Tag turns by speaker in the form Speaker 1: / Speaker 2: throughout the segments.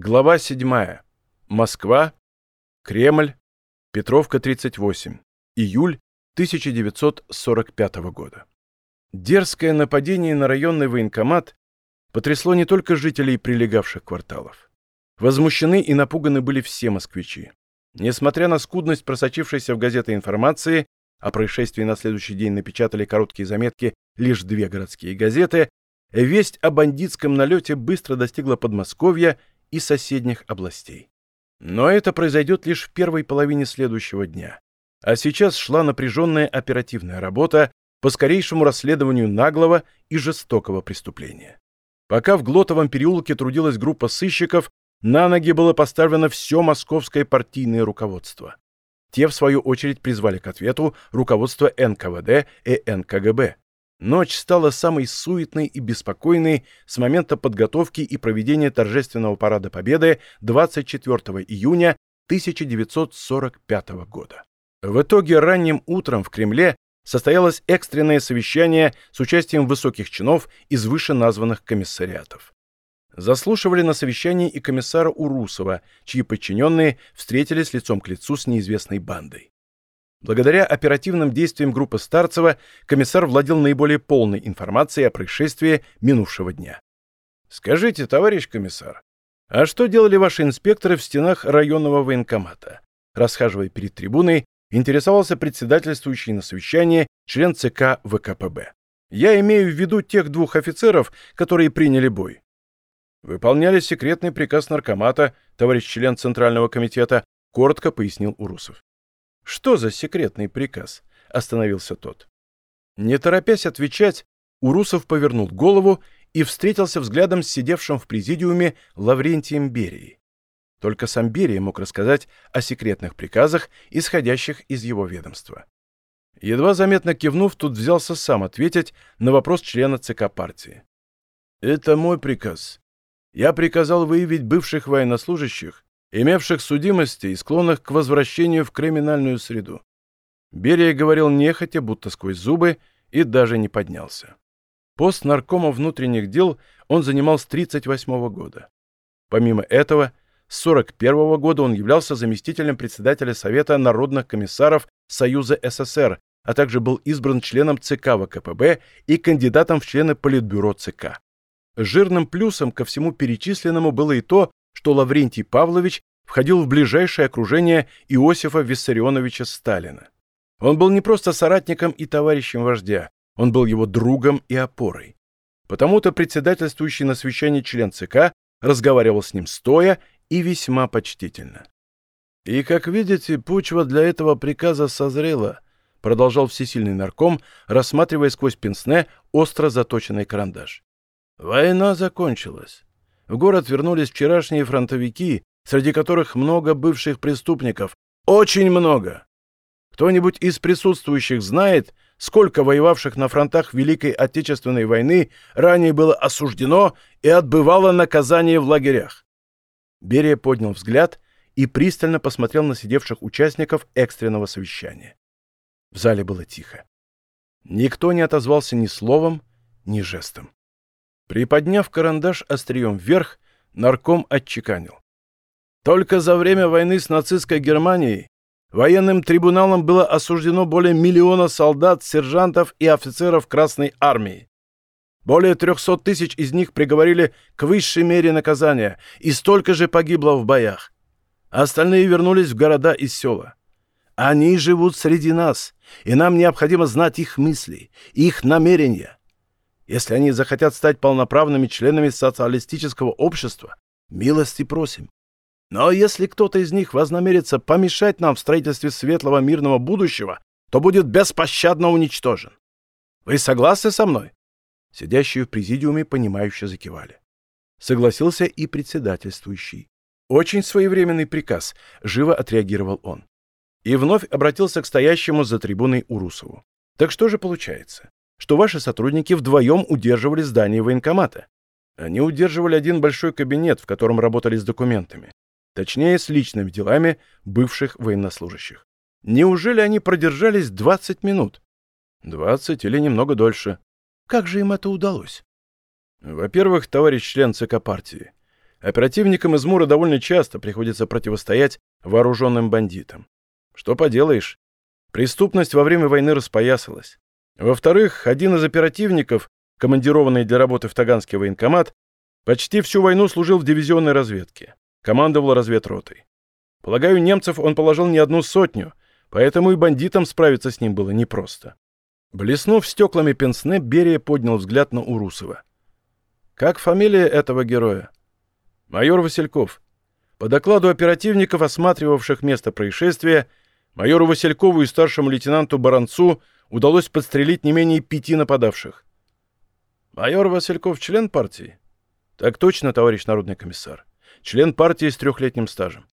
Speaker 1: Глава 7. Москва. Кремль. Петровка, 38. Июль 1945 года. Дерзкое нападение на районный военкомат потрясло не только жителей прилегавших кварталов. Возмущены и напуганы были все москвичи. Несмотря на скудность просочившейся в газеты информации, о происшествии на следующий день напечатали короткие заметки лишь две городские газеты, весть о бандитском налете быстро достигла Подмосковья и соседних областей. Но это произойдет лишь в первой половине следующего дня. А сейчас шла напряженная оперативная работа по скорейшему расследованию наглого и жестокого преступления. Пока в Глотовом переулке трудилась группа сыщиков, на ноги было поставлено все московское партийное руководство. Те, в свою очередь, призвали к ответу руководство НКВД и НКГБ. Ночь стала самой суетной и беспокойной с момента подготовки и проведения торжественного парада Победы 24 июня 1945 года. В итоге ранним утром в Кремле состоялось экстренное совещание с участием высоких чинов из вышеназванных комиссариатов. Заслушивали на совещании и комиссара Урусова, чьи подчиненные встретились лицом к лицу с неизвестной бандой. Благодаря оперативным действиям группы Старцева комиссар владел наиболее полной информацией о происшествии минувшего дня. «Скажите, товарищ комиссар, а что делали ваши инспекторы в стенах районного военкомата?» Расхаживая перед трибуной, интересовался председательствующий на совещании член ЦК ВКПБ. «Я имею в виду тех двух офицеров, которые приняли бой». «Выполняли секретный приказ наркомата, товарищ член Центрального комитета», коротко пояснил Урусов. «Что за секретный приказ?» — остановился тот. Не торопясь отвечать, Урусов повернул голову и встретился взглядом с сидевшим в президиуме Лаврентием Берией. Только сам Берия мог рассказать о секретных приказах, исходящих из его ведомства. Едва заметно кивнув, тут взялся сам ответить на вопрос члена ЦК партии. «Это мой приказ. Я приказал выявить бывших военнослужащих имевших судимости и склонных к возвращению в криминальную среду. Берия говорил нехотя, будто сквозь зубы, и даже не поднялся. Пост наркома внутренних дел он занимал с 1938 года. Помимо этого, с 1941 года он являлся заместителем председателя Совета народных комиссаров Союза СССР, а также был избран членом ЦК ВКПБ и кандидатом в члены Политбюро ЦК. Жирным плюсом ко всему перечисленному было и то, что Лаврентий Павлович входил в ближайшее окружение Иосифа Виссарионовича Сталина. Он был не просто соратником и товарищем вождя, он был его другом и опорой. Потому-то председательствующий на совещании член ЦК разговаривал с ним стоя и весьма почтительно. «И, как видите, почва для этого приказа созрела», продолжал всесильный нарком, рассматривая сквозь пенсне остро заточенный карандаш. «Война закончилась. В город вернулись вчерашние фронтовики, среди которых много бывших преступников. Очень много. Кто-нибудь из присутствующих знает, сколько воевавших на фронтах Великой Отечественной войны ранее было осуждено и отбывало наказание в лагерях? Берия поднял взгляд и пристально посмотрел на сидевших участников экстренного совещания. В зале было тихо. Никто не отозвался ни словом, ни жестом. Приподняв карандаш острием вверх, нарком отчеканил. Только за время войны с нацистской Германией военным трибуналом было осуждено более миллиона солдат, сержантов и офицеров Красной Армии. Более 300 тысяч из них приговорили к высшей мере наказания, и столько же погибло в боях. Остальные вернулись в города и села. Они живут среди нас, и нам необходимо знать их мысли, их намерения. Если они захотят стать полноправными членами социалистического общества, милости просим. Но если кто-то из них вознамерится помешать нам в строительстве светлого мирного будущего, то будет беспощадно уничтожен. Вы согласны со мной?» Сидящие в президиуме понимающе закивали. Согласился и председательствующий. «Очень своевременный приказ», — живо отреагировал он. И вновь обратился к стоящему за трибуной Урусову. «Так что же получается? Что ваши сотрудники вдвоем удерживали здание военкомата. Они удерживали один большой кабинет, в котором работали с документами. Точнее, с личными делами бывших военнослужащих. Неужели они продержались 20 минут? 20 или немного дольше. Как же им это удалось? Во-первых, товарищ член ЦК партии, Оперативникам из Мура довольно часто приходится противостоять вооруженным бандитам. Что поделаешь, преступность во время войны распоясалась. Во-вторых, один из оперативников, командированный для работы в Таганский военкомат, почти всю войну служил в дивизионной разведке, командовал разведротой. Полагаю, немцев он положил не одну сотню, поэтому и бандитам справиться с ним было непросто. Блеснув стеклами пенсне, Берия поднял взгляд на Урусова. «Как фамилия этого героя?» «Майор Васильков. По докладу оперативников, осматривавших место происшествия, майору Василькову и старшему лейтенанту Баранцу удалось подстрелить не менее пяти нападавших. «Майор Васильков член партии?» «Так точно, товарищ народный комиссар. Член партии с трехлетним стажем».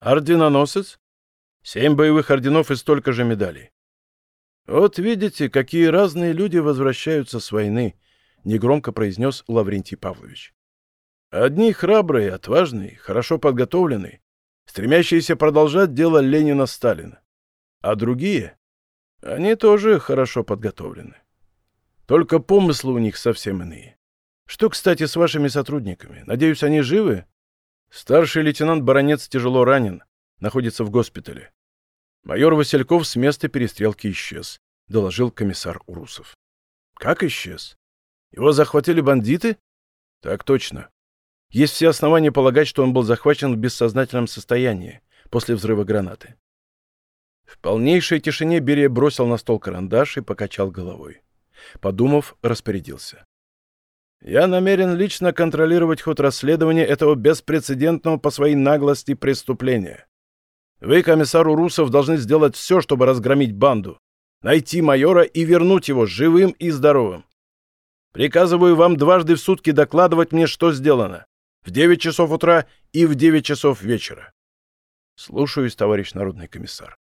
Speaker 1: «Орденоносец?» «Семь боевых орденов и столько же медалей». «Вот видите, какие разные люди возвращаются с войны», — негромко произнес Лаврентий Павлович. «Одни храбрые, отважные, хорошо подготовленные, стремящиеся продолжать дело Ленина-Сталина. А другие? Они тоже хорошо подготовлены. Только помыслы у них совсем иные. Что, кстати, с вашими сотрудниками? Надеюсь, они живы? Старший лейтенант Баронец тяжело ранен, находится в госпитале. Майор Васильков с места перестрелки исчез, доложил комиссар Урусов. Как исчез? Его захватили бандиты? Так точно. Есть все основания полагать, что он был захвачен в бессознательном состоянии после взрыва гранаты. В полнейшей тишине Берия бросил на стол карандаш и покачал головой. Подумав, распорядился. «Я намерен лично контролировать ход расследования этого беспрецедентного по своей наглости преступления. Вы, комиссар Урусов, должны сделать все, чтобы разгромить банду, найти майора и вернуть его живым и здоровым. Приказываю вам дважды в сутки докладывать мне, что сделано. В 9 часов утра и в 9 часов вечера. Слушаюсь, товарищ народный комиссар.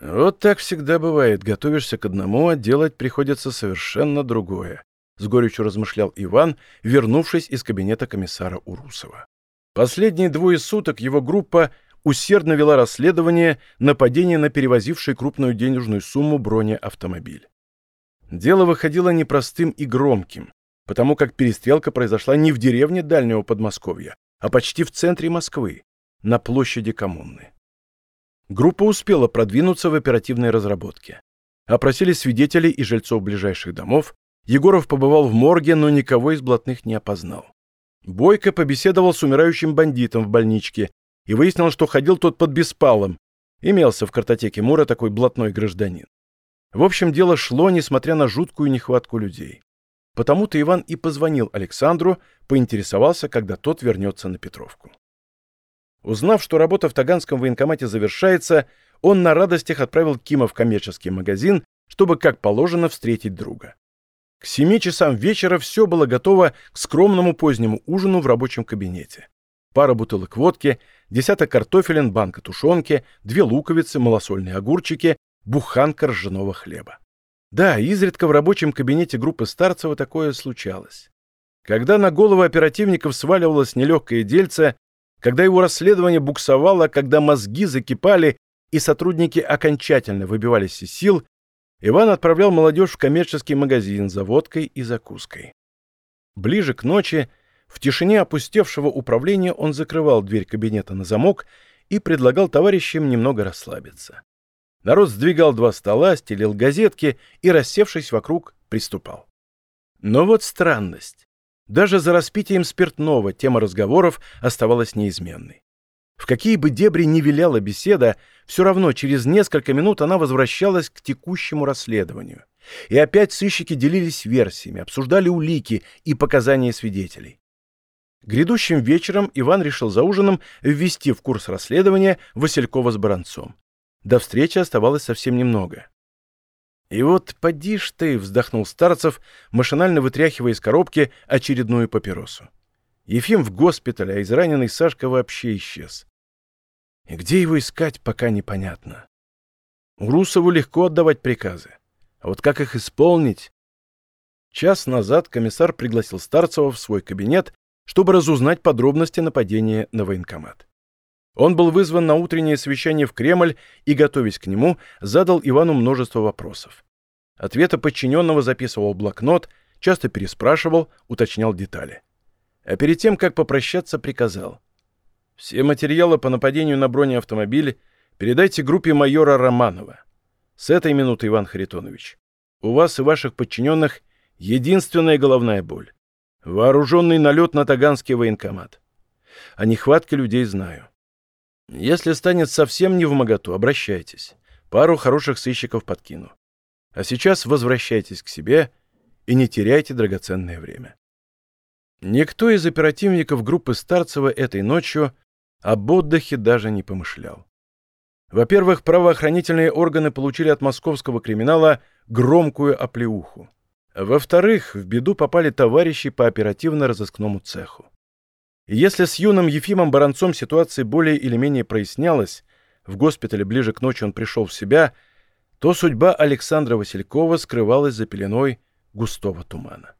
Speaker 1: Вот так всегда бывает. Готовишься к одному, а делать приходится совершенно другое. С горечью размышлял Иван, вернувшись из кабинета комиссара Урусова. Последние двое суток его группа усердно вела расследование нападения на перевозивший крупную денежную сумму бронеавтомобиль. Дело выходило непростым и громким, потому как перестрелка произошла не в деревне дальнего Подмосковья, а почти в центре Москвы, на площади коммуны. Группа успела продвинуться в оперативной разработке. Опросили свидетелей и жильцов ближайших домов, Егоров побывал в морге, но никого из блатных не опознал. Бойко побеседовал с умирающим бандитом в больничке, и выяснил, что ходил тот под беспалом. Имелся в картотеке Мура такой блатной гражданин. В общем, дело шло, несмотря на жуткую нехватку людей. Потому-то Иван и позвонил Александру, поинтересовался, когда тот вернется на Петровку. Узнав, что работа в Таганском военкомате завершается, он на радостях отправил Кима в коммерческий магазин, чтобы, как положено, встретить друга. К семи часам вечера все было готово к скромному позднему ужину в рабочем кабинете. Пара бутылок водки, десяток картофелин, банка тушенки, две луковицы, малосольные огурчики, буханка ржаного хлеба. Да, изредка в рабочем кабинете группы Старцева такое случалось. Когда на голову оперативников сваливалось нелегкое дельце, когда его расследование буксовало, когда мозги закипали и сотрудники окончательно выбивались из сил, Иван отправлял молодежь в коммерческий магазин за водкой и закуской. Ближе к ночи в тишине опустевшего управления он закрывал дверь кабинета на замок и предлагал товарищам немного расслабиться. Народ сдвигал два стола, стелил газетки и, рассевшись вокруг, приступал. Но вот странность. Даже за распитием спиртного тема разговоров оставалась неизменной. В какие бы дебри ни виляла беседа, все равно через несколько минут она возвращалась к текущему расследованию. И опять сыщики делились версиями, обсуждали улики и показания свидетелей. Грядущим вечером Иван решил за ужином ввести в курс расследования Василькова с Баранцом. До встречи оставалось совсем немного. «И вот поди ж ты!» — вздохнул Старцев, машинально вытряхивая из коробки очередную папиросу. Ефим в госпитале, а израненный Сашка вообще исчез. И где его искать, пока непонятно. Урусову легко отдавать приказы. А вот как их исполнить? Час назад комиссар пригласил Старцева в свой кабинет чтобы разузнать подробности нападения на военкомат. Он был вызван на утреннее совещание в Кремль и, готовясь к нему, задал Ивану множество вопросов. Ответы подчиненного записывал в блокнот, часто переспрашивал, уточнял детали. а перед тем, как попрощаться, приказал. «Все материалы по нападению на бронеавтомобиль передайте группе майора Романова. С этой минуты, Иван Харитонович, у вас и ваших подчиненных единственная головная боль. Вооруженный налет на Таганский военкомат. О нехватке людей знаю. Если станет совсем не в моготу, обращайтесь. Пару хороших сыщиков подкину. А сейчас возвращайтесь к себе и не теряйте драгоценное время. Никто из оперативников группы Старцева этой ночью об отдыхе даже не помышлял. Во-первых, правоохранительные органы получили от московского криминала громкую оплеуху. Во-вторых, в беду попали товарищи по оперативно-розыскному цеху. И если с юным Ефимом Баранцом ситуация более или менее прояснялась, в госпитале ближе к ночи он пришел в себя, то судьба Александра Василькова скрывалась за пеленой густого тумана.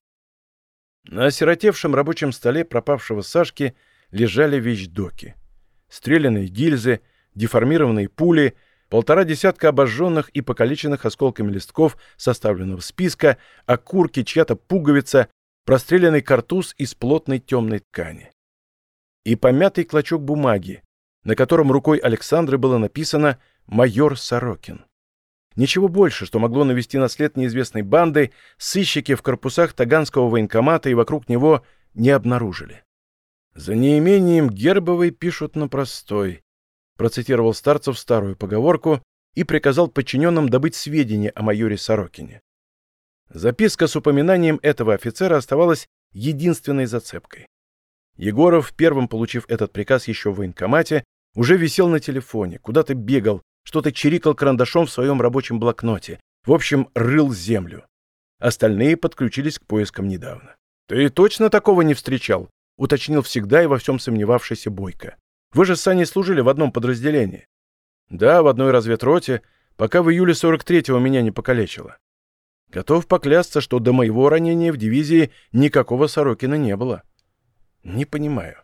Speaker 1: На осиротевшем рабочем столе пропавшего Сашки лежали вещдоки. Стрелянные гильзы, деформированные пули, полтора десятка обожженных и покалеченных осколками листков составленного списка, окурки, чья-то пуговица, простреленный картуз из плотной темной ткани. И помятый клочок бумаги, на котором рукой Александры было написано «Майор Сорокин». Ничего больше, что могло навести на след неизвестной банды, сыщики в корпусах Таганского военкомата и вокруг него не обнаружили. «За неимением Гербовой пишут на простой», процитировал Старцев старую поговорку и приказал подчиненным добыть сведения о майоре Сорокине. Записка с упоминанием этого офицера оставалась единственной зацепкой. Егоров, первым получив этот приказ еще в военкомате, уже висел на телефоне, куда-то бегал, что-то чирикал карандашом в своем рабочем блокноте. В общем, рыл землю. Остальные подключились к поискам недавно. «Ты точно такого не встречал?» — уточнил всегда и во всем сомневавшийся Бойко. «Вы же с Саней служили в одном подразделении». «Да, в одной разведроте, пока в июле 43-го меня не покалечило. Готов поклясться, что до моего ранения в дивизии никакого Сорокина не было». Не понимаю.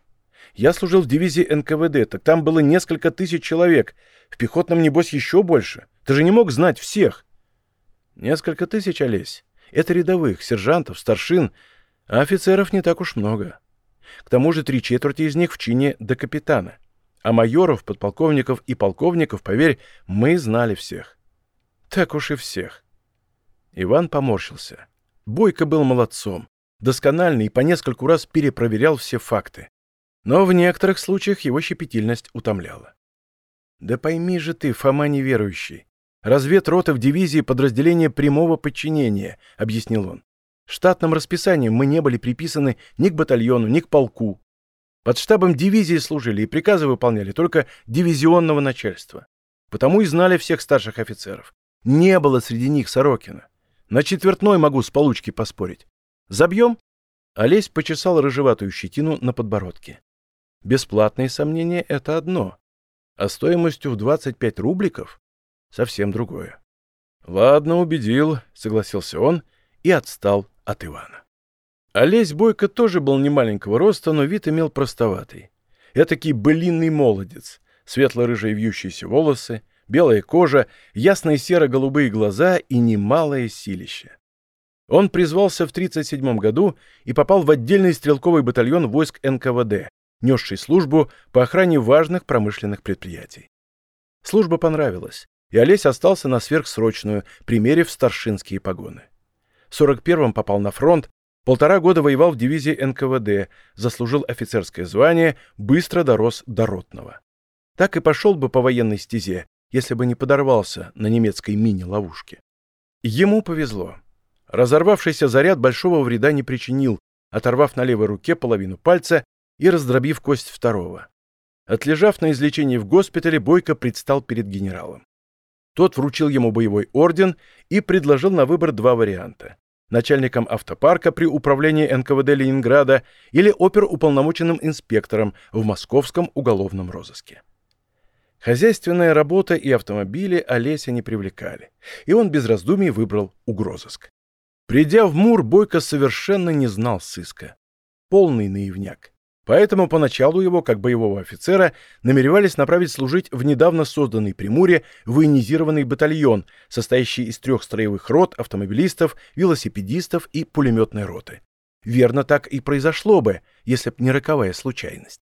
Speaker 1: Я служил в дивизии НКВД, так там было несколько тысяч человек. В пехотном, небось, еще больше. Ты же не мог знать всех. Несколько тысяч, Олесь. Это рядовых, сержантов, старшин, а офицеров не так уж много. К тому же три четверти из них в чине до капитана. А майоров, подполковников и полковников, поверь, мы знали всех. Так уж и всех. Иван поморщился. Бойко был молодцом досконально и по нескольку раз перепроверял все факты. Но в некоторых случаях его щепетильность утомляла. «Да пойми же ты, Фома неверующий, разведрота в дивизии подразделения прямого подчинения», — объяснил он. «Штатным расписанием мы не были приписаны ни к батальону, ни к полку. Под штабом дивизии служили и приказы выполняли только дивизионного начальства. Потому и знали всех старших офицеров. Не было среди них Сорокина. На четвертной могу с получки поспорить. Забьем?» Олесь почесал рыжеватую щетину на подбородке. Бесплатные сомнения — это одно, а стоимостью в 25 рубликов — совсем другое. «Ладно, убедил», — согласился он и отстал от Ивана. Олесь Бойко тоже был немаленького роста, но вид имел простоватый. Этакий былинный молодец, светло-рыжие вьющиеся волосы, белая кожа, ясные серо-голубые глаза и немалое силище. Он призвался в 1937 году и попал в отдельный стрелковый батальон войск НКВД, несший службу по охране важных промышленных предприятий. Служба понравилась, и Олесь остался на сверхсрочную, примерив старшинские погоны. В 41-м попал на фронт, полтора года воевал в дивизии НКВД, заслужил офицерское звание, быстро дорос до ротного. Так и пошел бы по военной стезе, если бы не подорвался на немецкой мини-ловушке. Ему повезло. Разорвавшийся заряд большого вреда не причинил, оторвав на левой руке половину пальца и раздробив кость второго. Отлежав на излечении в госпитале, Бойко предстал перед генералом. Тот вручил ему боевой орден и предложил на выбор два варианта. Начальником автопарка при управлении НКВД Ленинграда или оперуполномоченным инспектором в московском уголовном розыске. Хозяйственная работа и автомобили Олеся не привлекали, и он без раздумий выбрал угрозыск. Придя в Мур, Бойко совершенно не знал сыска. Полный наивняк. Поэтому поначалу его, как боевого офицера, намеревались направить служить в недавно созданный Примуре военизированный батальон, состоящий из трех строевых рот, автомобилистов, велосипедистов и пулеметной роты. верно так и произошло бы, если б не роковая случайность.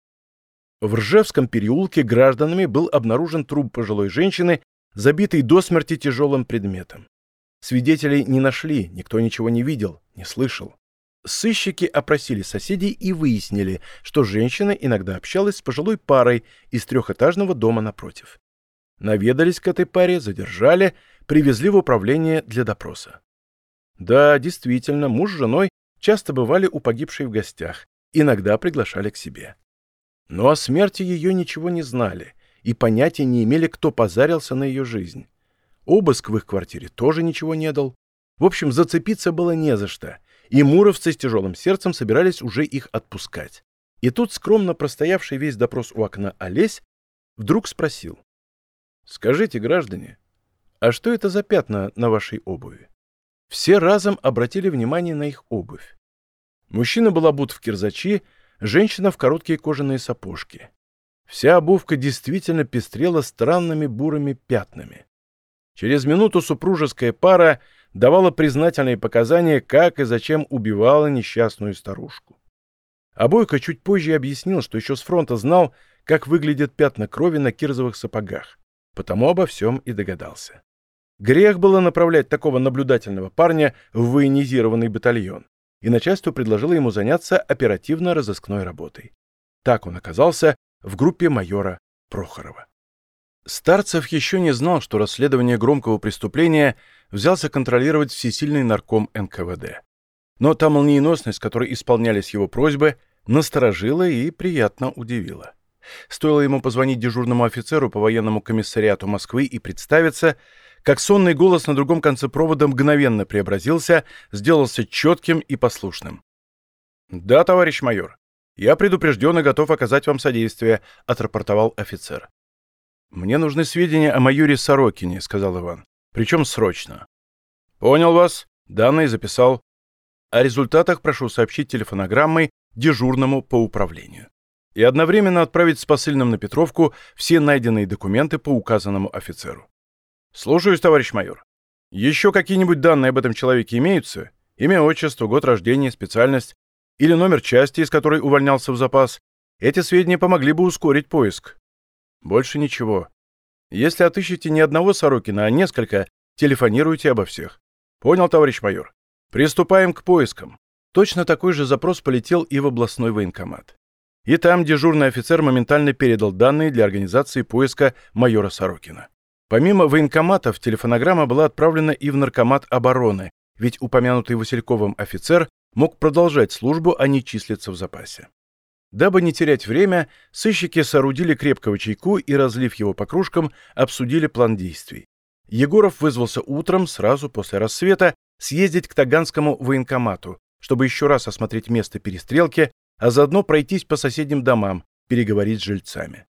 Speaker 1: В Ржевском переулке гражданами был обнаружен труп пожилой женщины, забитый до смерти тяжелым предметом. Свидетелей не нашли, никто ничего не видел, не слышал. Сыщики опросили соседей и выяснили, что женщина иногда общалась с пожилой парой из трехэтажного дома напротив. Наведались к этой паре, задержали, привезли в управление для допроса. Да, действительно, муж с женой часто бывали у погибшей в гостях, иногда приглашали к себе. Но о смерти ее ничего не знали и понятия не имели, кто позарился на ее жизнь. Обыск в их квартире тоже ничего не дал. В общем, зацепиться было не за что, и муровцы с тяжелым сердцем собирались уже их отпускать. И тут скромно простоявший весь допрос у окна Олесь вдруг спросил. «Скажите, граждане, а что это за пятна на вашей обуви?» Все разом обратили внимание на их обувь. Мужчина был обут в кирзачи, женщина в короткие кожаные сапожки. Вся обувка действительно пестрела странными бурыми пятнами. Через минуту супружеская пара давала признательные показания, как и зачем убивала несчастную старушку. А Бойко чуть позже объяснил, что еще с фронта знал, как выглядят пятна крови на кирзовых сапогах, потому обо всем и догадался. Грех было направлять такого наблюдательного парня в военизированный батальон, и начальство предложило ему заняться оперативно-розыскной работой. Так он оказался в группе майора Прохорова. Старцев еще не знал, что расследование громкого преступления взялся контролировать всесильный нарком НКВД. Но та молниеносность, которой исполнялись его просьбы, насторожила и приятно удивила. Стоило ему позвонить дежурному офицеру по военному комиссариату Москвы и представиться, как сонный голос на другом конце провода мгновенно преобразился, сделался четким и послушным. «Да, товарищ майор, я предупрежден и готов оказать вам содействие», — отрапортовал офицер. «Мне нужны сведения о майоре Сорокине», — сказал Иван. «Причем срочно». «Понял вас. Данные записал. О результатах прошу сообщить телефонограммой дежурному по управлению. И одновременно отправить с посыльным на Петровку все найденные документы по указанному офицеру. «Слушаюсь, товарищ майор. Еще какие-нибудь данные об этом человеке имеются? Имя, отчество, год рождения, специальность или номер части, из которой увольнялся в запас? Эти сведения помогли бы ускорить поиск. Больше ничего. Если отыщете не одного Сорокина, а несколько, телефонируйте обо всех. Понял, товарищ майор? Приступаем к поискам. Точно такой же запрос полетел и в областной военкомат. И там дежурный офицер моментально передал данные для организации поиска майора Сорокина. Помимо военкоматов, телефонограмма была отправлена и в Наркомат обороны, ведь упомянутый Васильковым офицер мог продолжать службу, а не числиться в запасе. Дабы не терять время, сыщики соорудили крепкого чайку и, разлив его по кружкам, обсудили план действий. Егоров вызвался утром, сразу после рассвета, съездить к Таганскому военкомату, чтобы еще раз осмотреть место перестрелки, а заодно пройтись по соседним домам, переговорить с жильцами.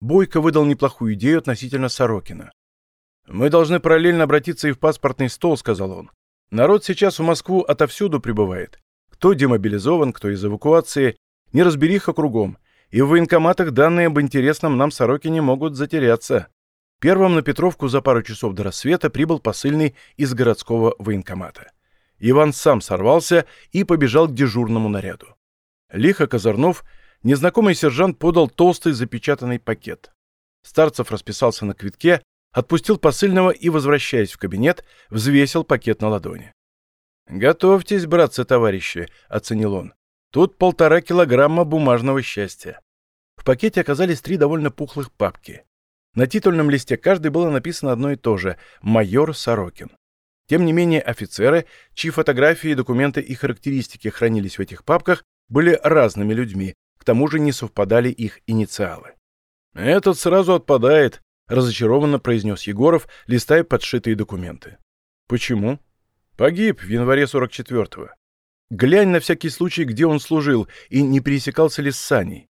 Speaker 1: Бойко выдал неплохую идею относительно Сорокина. «Мы должны параллельно обратиться и в паспортный стол», — сказал он. «Народ сейчас в Москву отовсюду прибывает. Кто демобилизован, кто из эвакуации. Неразбериха кругом. И в военкоматах данные об интересном нам Сорокине могут затеряться». Первым на Петровку за пару часов до рассвета прибыл посыльный из городского военкомата. Иван сам сорвался и побежал к дежурному наряду. Лихо Казарнов незнакомый сержант подал толстый запечатанный пакет. Старцев расписался на квитке, отпустил посыльного и, возвращаясь в кабинет, взвесил пакет на ладони. «Готовьтесь, братцы-товарищи», — оценил он. «Тут полтора килограмма бумажного счастья». В пакете оказались три довольно пухлых папки. На титульном листе каждой было написано одно и то же — «Майор Сорокин». Тем не менее, офицеры, чьи фотографии, документы и характеристики хранились в этих папках, были разными людьми, к тому же не совпадали их инициалы. «Этот сразу отпадает», — разочарованно произнес Егоров, листая подшитые документы. «Почему?» «Погиб в январе 44-го. Глянь на всякий случай, где он служил, и не пересекался ли с Саней.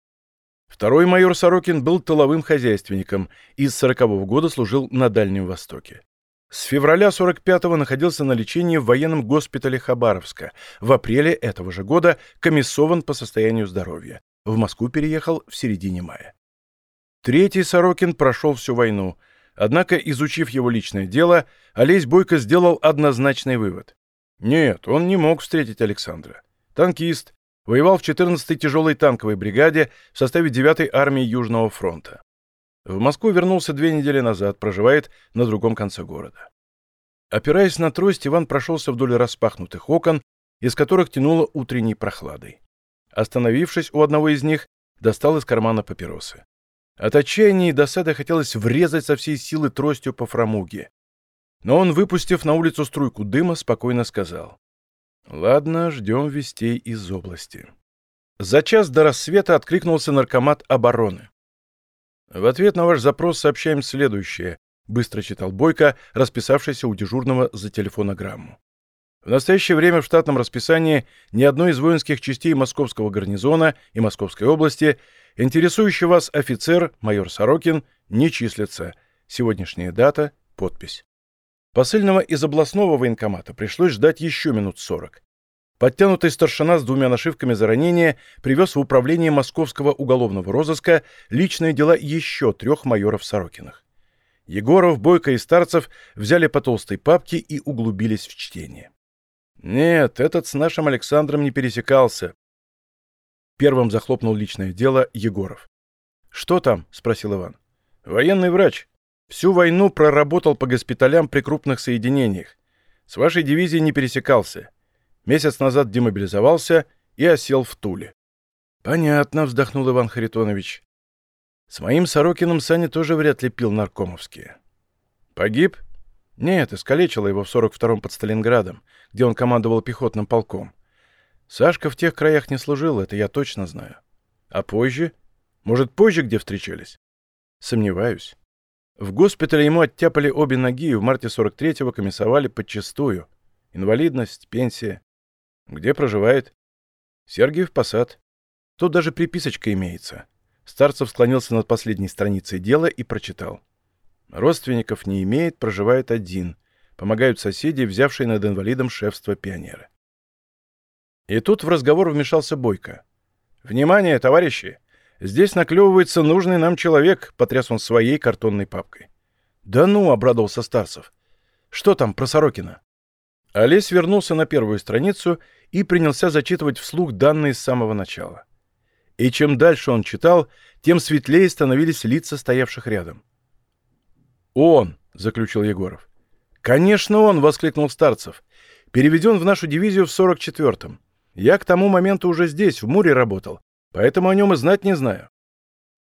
Speaker 1: Второй майор Сорокин был тыловым хозяйственником и с 40-го года служил на Дальнем Востоке. С февраля 45-го находился на лечении в военном госпитале Хабаровска. В апреле этого же года комиссован по состоянию здоровья. В Москву переехал в середине мая. Третий Сорокин прошел всю войну, однако, изучив его личное дело, Олесь Бойко сделал однозначный вывод. Нет, он не мог встретить Александра. танкист, воевал в 14-й тяжелой танковой бригаде в составе 9-й армии Южного фронта. В Москву вернулся две недели назад, проживает на другом конце города. Опираясь на трость, Иван прошелся вдоль распахнутых окон, из которых тянуло утренней прохладой. Остановившись у одного из них, достал из кармана папиросы. От отчаяния и досады хотелось врезать со всей силы тростью по фрамуге. Но он, выпустив на улицу струйку дыма, спокойно сказал. «Ладно, ждем вестей из области». За час до рассвета откликнулся наркомат обороны. «В ответ на ваш запрос сообщаем следующее», — быстро читал Бойко, расписавшийся у дежурного за телефонограмму. В настоящее время в штатном расписании ни одной из воинских частей Московского гарнизона и Московской области интересующий вас офицер, майор Сорокин, не числится. Сегодняшняя дата, подпись. Посыльного из областного военкомата пришлось ждать еще минут сорок. Подтянутый старшина с двумя нашивками за ранение привез в управление московского уголовного розыска личные дела еще трех майоров Сорокиных. Егоров, Бойко и Старцев взяли по толстой папке и углубились в чтение. Нет, этот с нашим Александром не пересекался. Первым захлопнул личное дело Егоров. «Что там?» — спросил Иван. «Военный врач. Всю войну проработал по госпиталям при крупных соединениях. С вашей дивизией не пересекался. Месяц назад демобилизовался и осел в Туле. Понятно, вздохнул Иван Харитонович. С моим Сорокиным Саня тоже вряд ли пил наркомовские. Погиб? Нет, искалечило его в 42-м под Сталинградом, где он командовал пехотным полком. Сашка в тех краях не служил, это я точно знаю. А позже? Может, позже где встречались? Сомневаюсь. В госпитале ему оттяпали обе ноги и в марте 43-го комиссовали подчистую. Инвалидность, пенсия. Где проживает? Сергиев Посад. Тут даже приписочка имеется. Старцев склонился над последней страницей дела и прочитал. Родственников не имеет, проживает один. Помогают соседи, взявшие над инвалидом шефство пионера. И тут в разговор вмешался Бойко. «Внимание, товарищи! Здесь наклевывается нужный нам человек», — потряс он своей картонной папкой. «Да ну!» — обрадовался Старцев. «Что там про Сорокина?» Олесь вернулся на первую страницу и принялся зачитывать вслух данные с самого начала. И чем дальше он читал, тем светлее становились лица стоявших рядом. «Он!» — заключил Егоров. «Конечно он!» — воскликнул Старцев. «Переведен в нашу дивизию в 44-м. Я к тому моменту уже здесь, в Муре работал, поэтому о нем и знать не знаю».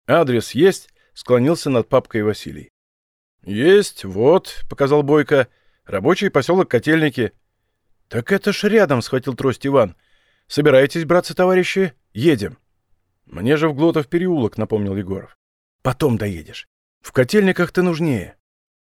Speaker 1: «Адрес есть?» — склонился над папкой Василий. «Есть, вот», — показал Бойко. «Рабочий поселок Котельники. «Так это ж рядом!» — схватил трость Иван. «Собираетесь, братцы-товарищи? Едем!» «Мне же в Глотов переулок», — напомнил Егоров. «Потом доедешь. В котельниках ты нужнее».